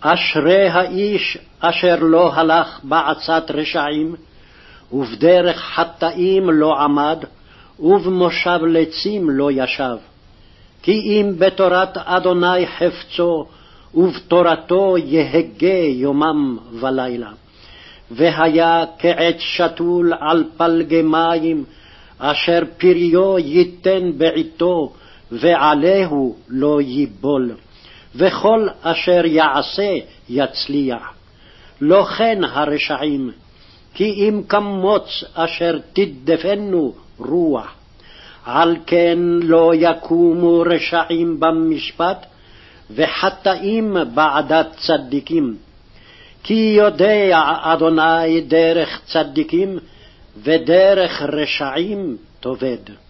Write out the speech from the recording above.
אשרי האיש אשר לא הלך בעצת רשעים, ובדרך חטאים לא עמד, ובמושב לצים לא ישב. כי אם בתורת אדוני חפצו, ובתורתו יהגה יומם ולילה. והיה כעץ שתול על פלגי מים, אשר פריו ייתן בעתו, ועליהו לא ייבול. וכל אשר יעשה יצליח. לא כן הרשעים, כי אם כמוץ אשר תדפנו רוח. על כן לא יקומו רשעים במשפט, וחטאים בעדת צדיקים. כי יודע אדוני דרך צדיקים, ודרך רשעים תאבד.